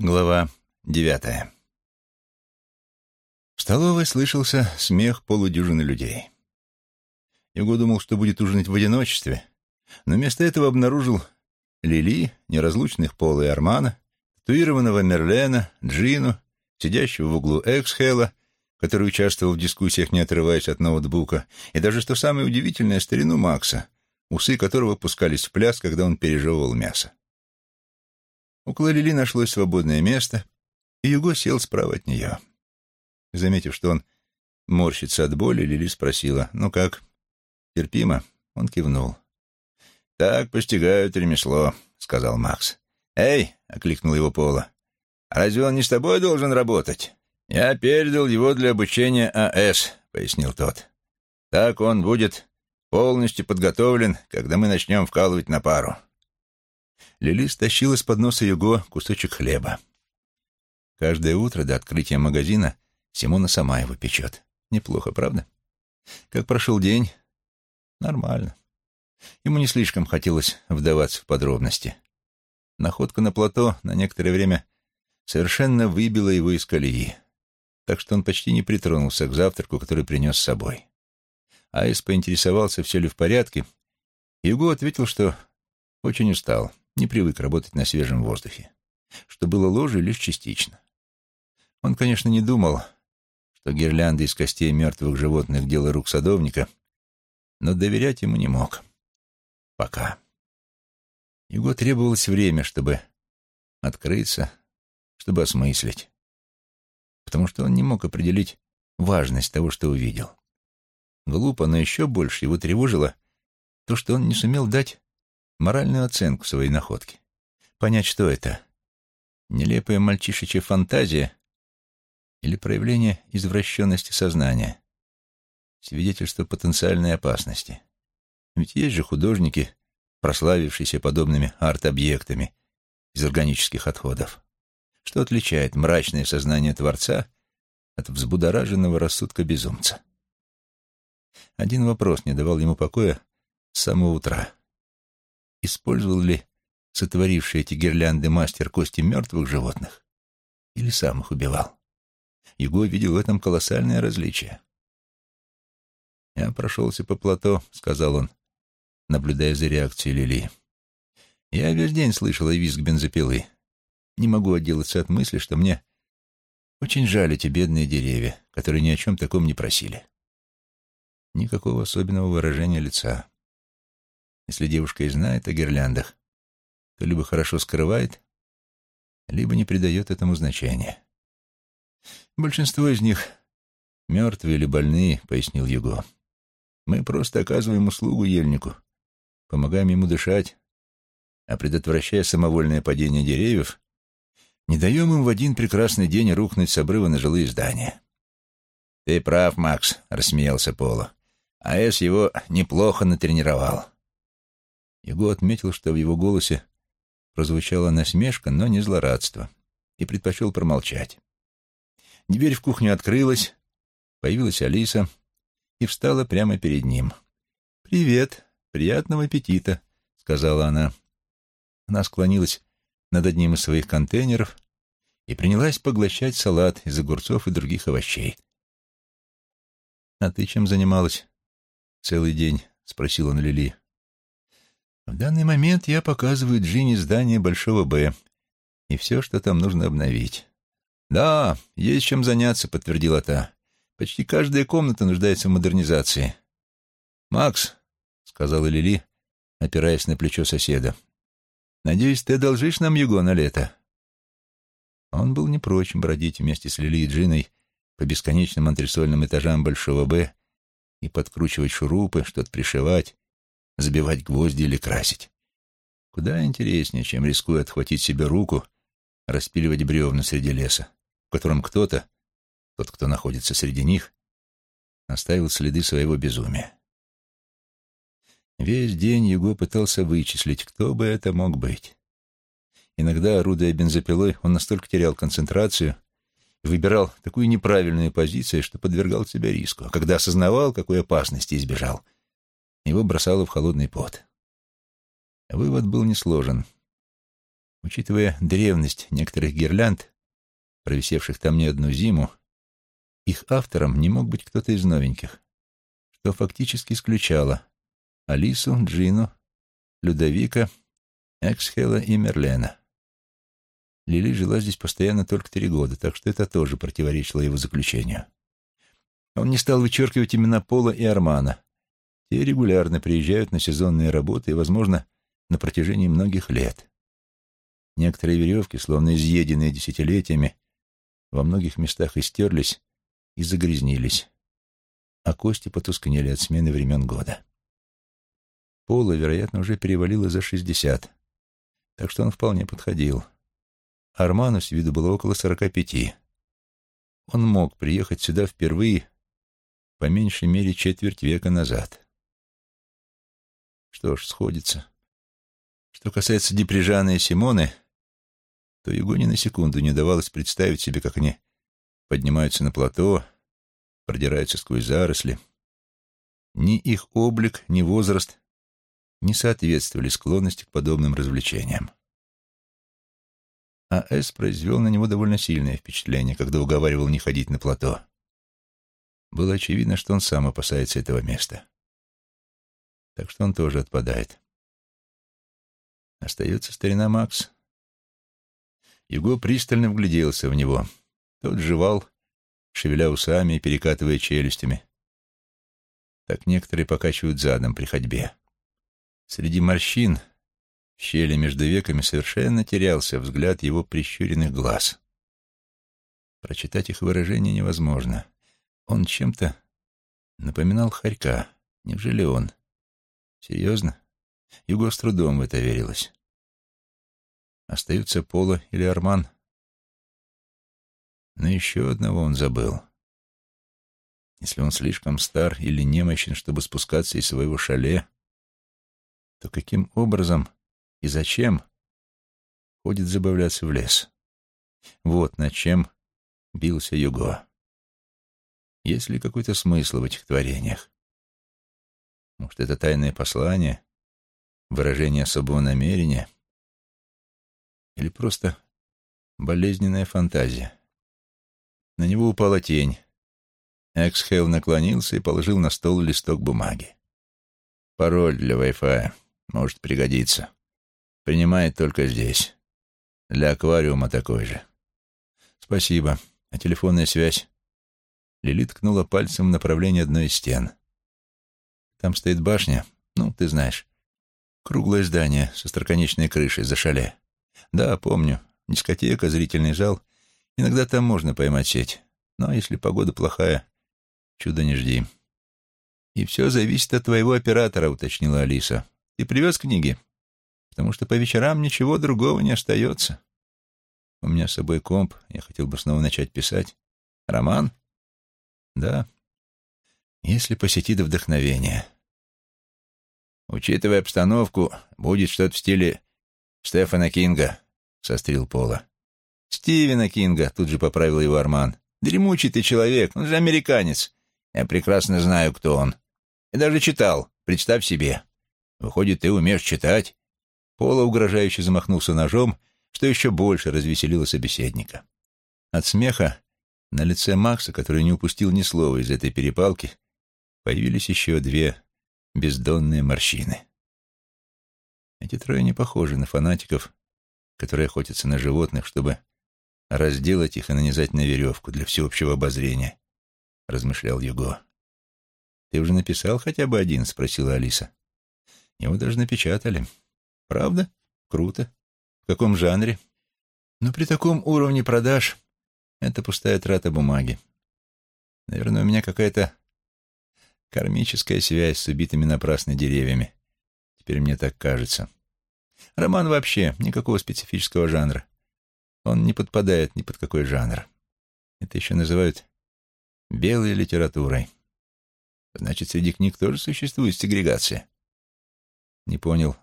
Глава девятая. В столовой слышался смех полудюжины людей. Его думал, что будет ужинать в одиночестве, но вместо этого обнаружил Лили, неразлучных Пола и Армана, татуированного Мерлена, Джину, сидящего в углу Эксхела, который участвовал в дискуссиях, не отрываясь от ноутбука, и даже, что самое удивительное, старину Макса, усы которого пускались в пляс, когда он пережевывал мясо. Около Лили нашлось свободное место, и Юго сел справа от нее. Заметив, что он морщится от боли, Лили спросила, «Ну как, терпимо?» Он кивнул. «Так постигают ремесло», — сказал Макс. «Эй!» — окликнул его Пола. «Разве он не с тобой должен работать?» «Я передал его для обучения АС», — пояснил тот. «Так он будет полностью подготовлен, когда мы начнем вкалывать на пару». Лили стащила с подноса Юго кусочек хлеба. Каждое утро до открытия магазина Симона сама его печет. Неплохо, правда? Как прошел день? Нормально. Ему не слишком хотелось вдаваться в подробности. Находка на плато на некоторое время совершенно выбила его из колеи, так что он почти не притронулся к завтраку, который принес с собой. Айс поинтересовался, все ли в порядке, и Юго ответил, что очень устал не привык работать на свежем воздухе, что было ложью лишь частично. Он, конечно, не думал, что гирлянды из костей мертвых животных — дело рук садовника, но доверять ему не мог. Пока. Его требовалось время, чтобы открыться, чтобы осмыслить, потому что он не мог определить важность того, что увидел. Глупо, но еще больше его тревожило то, что он не сумел дать моральную оценку своей находки. Понять, что это. Нелепая мальчишечья фантазия или проявление извращенности сознания. Свидетельство потенциальной опасности. Ведь есть же художники, прославившиеся подобными арт-объектами из органических отходов. Что отличает мрачное сознание Творца от взбудораженного рассудка безумца? Один вопрос не давал ему покоя с самого утра использовал ли сотворивший эти гирлянды мастер кости мертвых животных или сам их убивал. Его видел в этом колоссальное различие. «Я прошелся по плато», — сказал он, наблюдая за реакцией Лили. «Я весь день слышал визг бензопилы. Не могу отделаться от мысли, что мне очень жаль эти бедные деревья, которые ни о чем таком не просили. Никакого особенного выражения лица. Если девушка и знает о гирляндах, то либо хорошо скрывает, либо не придает этому значения. Большинство из них мертвые или больные, пояснил Юго. Мы просто оказываем услугу ельнику, помогаем ему дышать, а предотвращая самовольное падение деревьев, не даем им в один прекрасный день рухнуть с обрыва на жилые здания. «Ты прав, Макс», — рассмеялся Поло. «АЭС его неплохо натренировал. Его отметил, что в его голосе прозвучала насмешка, но не злорадство, и предпочел промолчать. Дверь в кухню открылась, появилась Алиса и встала прямо перед ним. «Привет, приятного аппетита», — сказала она. Она склонилась над одним из своих контейнеров и принялась поглощать салат из огурцов и других овощей. «А ты чем занималась целый день?» — спросил он Лили. В данный момент я показываю Джинни здание Большого Б и все, что там нужно обновить. «Да, есть чем заняться», — подтвердила та. «Почти каждая комната нуждается в модернизации». «Макс», — сказала Лили, опираясь на плечо соседа, — «надеюсь, ты одолжишь нам Юго на лето?» Он был не прочь бродить вместе с Лили и Джиной по бесконечным антресольным этажам Большого Б и подкручивать шурупы, что-то пришивать, забивать гвозди или красить. Куда интереснее, чем рискуя отхватить себе руку, распиливать бревна среди леса, в котором кто-то, тот, кто находится среди них, оставил следы своего безумия. Весь день Юго пытался вычислить, кто бы это мог быть. Иногда, орудуя бензопилой, он настолько терял концентрацию и выбирал такую неправильную позицию, что подвергал себя риску, а когда осознавал, какой опасности избежал — его бросало в холодный пот. Вывод был несложен. Учитывая древность некоторых гирлянд, провисевших там не одну зиму, их автором не мог быть кто-то из новеньких, что фактически исключало Алису, Джину, Людовика, Эксхела и Мерлена. Лили жила здесь постоянно только три года, так что это тоже противоречило его заключению. Он не стал вычеркивать имена Пола и Армана. Те регулярно приезжают на сезонные работы и, возможно, на протяжении многих лет. Некоторые веревки, словно изъеденные десятилетиями, во многих местах истерлись и загрязнились, а кости потускнели от смены времен года. Пола, вероятно, уже перевалило за шестьдесят, так что он вполне подходил. Арману с виду было около сорока пяти. Он мог приехать сюда впервые по меньшей мере четверть века назад. Что ж, сходится. Что касается Деприжана и Симоны, то его ни на секунду не давалось представить себе, как они поднимаются на плато, продираются сквозь заросли. Ни их облик, ни возраст не соответствовали склонности к подобным развлечениям. А С произвел на него довольно сильное впечатление, когда уговаривал не ходить на плато. Было очевидно, что он сам опасается этого места. Так что он тоже отпадает. Остается старина Макс. Юго пристально вгляделся в него. Тот жевал, шевеля усами и перекатывая челюстями. Так некоторые покачивают задом при ходьбе. Среди морщин в щели между веками совершенно терялся взгляд его прищуренных глаз. Прочитать их выражение невозможно. Он чем-то напоминал Харька. Неужели он? Серьезно? Юго с трудом в это верилось. Остаются Пола или Арман. Но еще одного он забыл. Если он слишком стар или немощен, чтобы спускаться из своего шале, то каким образом и зачем ходит забавляться в лес. Вот над чем бился Юго. Есть ли какой-то смысл в этих творениях? Может, это тайное послание, выражение особого намерения? Или просто болезненная фантазия? На него упала тень. Эксхейл наклонился и положил на стол листок бумаги. «Пароль для Wi-Fi. Может пригодиться. Принимает только здесь. Для аквариума такой же. Спасибо. А телефонная связь? Лили ткнула пальцем в направлении одной из стен. Там стоит башня, ну, ты знаешь. Круглое здание со строконечной крышей за шале. Да, помню. Дискотека, зрительный зал. Иногда там можно поймать сеть. Но если погода плохая, чудо не жди. И все зависит от твоего оператора, уточнила Алиса. Ты привез книги? потому что по вечерам ничего другого не остается. У меня с собой комп, я хотел бы снова начать писать. Роман? Да. Если посетит вдохновение. Учитывая обстановку, будет что-то в стиле Стефана Кинга, — сострил Пола. Стивена Кинга, — тут же поправил его Арман. Дремучий ты человек, он же американец. Я прекрасно знаю, кто он. И даже читал, представь себе. Выходит, ты умеешь читать Пола угрожающе замахнулся ножом, что еще больше развеселило собеседника. От смеха на лице Макса, который не упустил ни слова из этой перепалки, появились еще две бездонные морщины. Эти трое не похожи на фанатиков, которые охотятся на животных, чтобы разделать их и нанизать на веревку для всеобщего обозрения, — размышлял Юго. «Ты уже написал хотя бы один?» — спросила Алиса. «Его даже напечатали». Правда? Круто. В каком жанре? Но при таком уровне продаж это пустая трата бумаги. Наверное, у меня какая-то кармическая связь с убитыми напрасно деревьями. Теперь мне так кажется. Роман вообще никакого специфического жанра. Он не подпадает ни под какой жанр. Это еще называют белой литературой. Значит, среди книг тоже существует сегрегация. Не понял.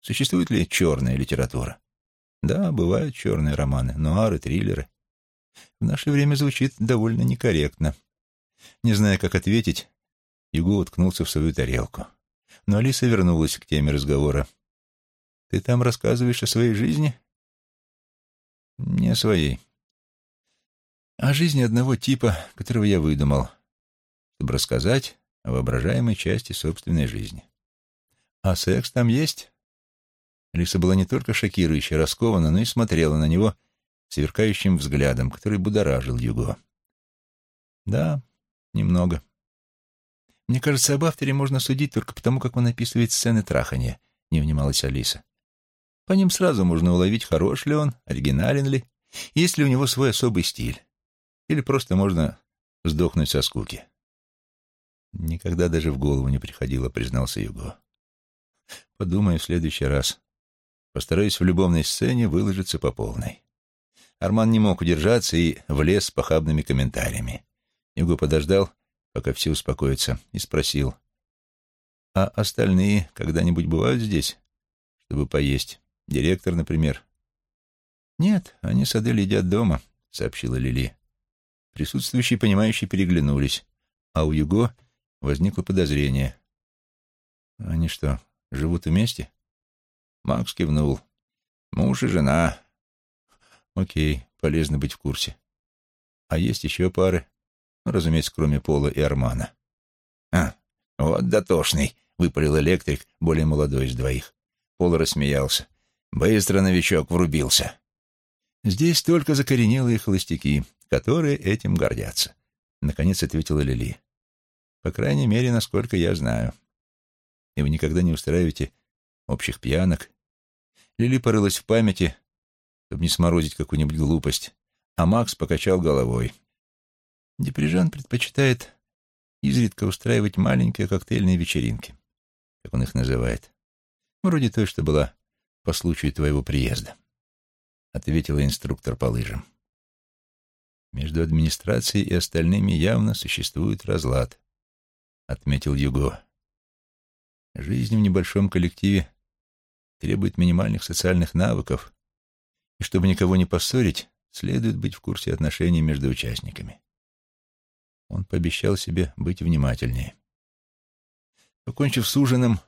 Существует ли черная литература? Да, бывают черные романы, нуары, триллеры. В наше время звучит довольно некорректно. Не зная, как ответить, Юго уткнулся в свою тарелку. Но Алиса вернулась к теме разговора. «Ты там рассказываешь о своей жизни? Не о своей. О жизни одного типа, которого я выдумал, чтобы рассказать о воображаемой части собственной жизни. А секс там есть? Лиса была не только шокирующе раскована, но и смотрела на него сверкающим взглядом, который будоражил Юго. Да, немного. Мне кажется, об авторе можно судить только потому, как он описывает сцены трахания, не внималась Алиса. По ним сразу можно уловить, хорош ли он, оригинален ли, есть ли у него свой особый стиль. Или просто можно сдохнуть со скуки. Никогда даже в голову не приходило, признался Юго. Подумаю в следующий раз. Постараюсь в любовной сцене выложиться по полной. Арман не мог удержаться и влез с похабными комментариями. Юго подождал, пока все успокоятся, и спросил. «А остальные когда-нибудь бывают здесь, чтобы поесть? Директор, например?» «Нет, они с Адель едят дома», — сообщила Лили. Присутствующие, понимающие, переглянулись, а у Юго возникло подозрение. «Они что, живут вместе?» Макс кивнул. «Муж и жена». «Окей, полезно быть в курсе. А есть еще пары?» «Разумеется, кроме Пола и Армана». «А, вот дотошный», — выпалил электрик, более молодой из двоих. Пол рассмеялся. Быстро новичок врубился. «Здесь только закоренелые холостяки, которые этим гордятся», — наконец ответила Лили. «По крайней мере, насколько я знаю. И вы никогда не устраиваете общих пьянок». Лили порылась в памяти, чтобы не сморозить какую-нибудь глупость, а Макс покачал головой. Деприжан предпочитает изредка устраивать маленькие коктейльные вечеринки, как он их называет. Вроде той, что была по случаю твоего приезда, — ответила инструктор по лыжам. Между администрацией и остальными явно существует разлад, — отметил Юго. Жизнь в небольшом коллективе требует минимальных социальных навыков, и чтобы никого не поссорить, следует быть в курсе отношений между участниками. Он пообещал себе быть внимательнее. Покончив с ужином,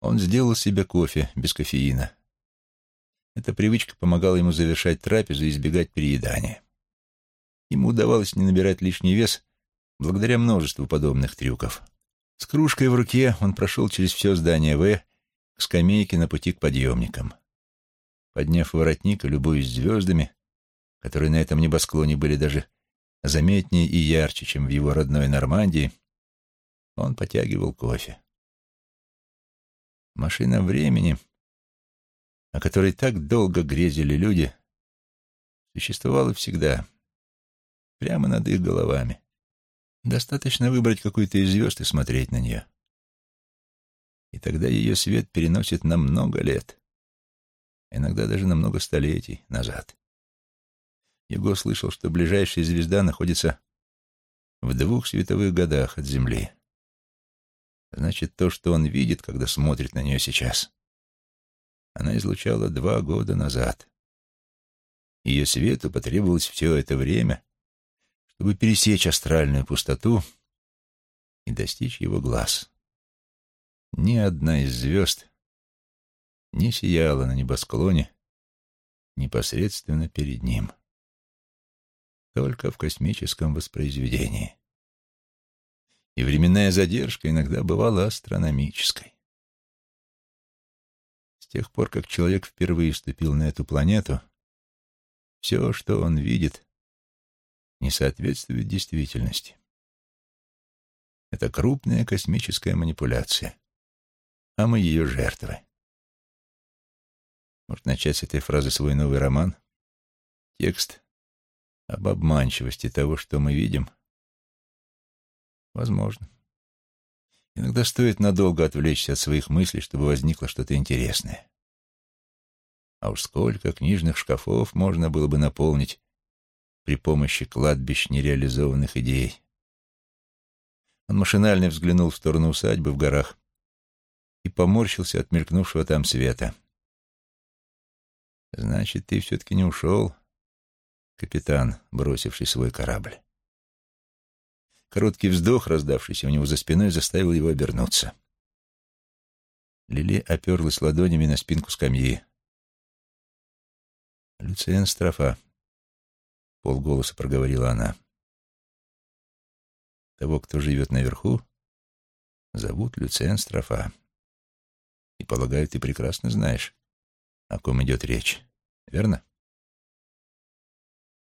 он сделал себе кофе без кофеина. Эта привычка помогала ему завершать трапезу и избегать переедания. Ему удавалось не набирать лишний вес благодаря множеству подобных трюков. С кружкой в руке он прошел через все здание В к скамейке на пути к подъемникам. Подняв воротник и любуясь звездами, которые на этом небосклоне были даже заметнее и ярче, чем в его родной Нормандии, он потягивал кофе. Машина времени, о которой так долго грезили люди, существовала всегда, прямо над их головами. Достаточно выбрать какую-то из звезд и смотреть на нее. И тогда ее свет переносит на много лет, иногда даже на много столетий назад. Его слышал, что ближайшая звезда находится в двух световых годах от Земли. Значит, то, что он видит, когда смотрит на нее сейчас, она излучала два года назад. Ее свету потребовалось все это время, чтобы пересечь астральную пустоту и достичь его глаз. Ни одна из звезд не сияла на небосклоне непосредственно перед ним только в космическом воспроизведении. И временная задержка иногда бывала астрономической. С тех пор, как человек впервые ступил на эту планету, все, что он видит, не соответствует действительности. Это крупная космическая манипуляция, а мы ее жертвы. Может начать с этой фразы свой новый роман? Текст об обманчивости того, что мы видим? Возможно. Иногда стоит надолго отвлечься от своих мыслей, чтобы возникло что-то интересное. А уж сколько книжных шкафов можно было бы наполнить при помощи кладбищ нереализованных идей. Он машинально взглянул в сторону усадьбы в горах и поморщился от мелькнувшего там света. «Значит, ты все-таки не ушел, капитан, бросивший свой корабль. Короткий вздох, раздавшийся у него за спиной, заставил его обернуться. Лили оперлась ладонями на спинку скамьи. Люциен Строфа, — полголоса проговорила она. Того, кто живет наверху, зовут Люциен Строфа. И, полагаю, ты прекрасно знаешь, о ком идет речь, верно?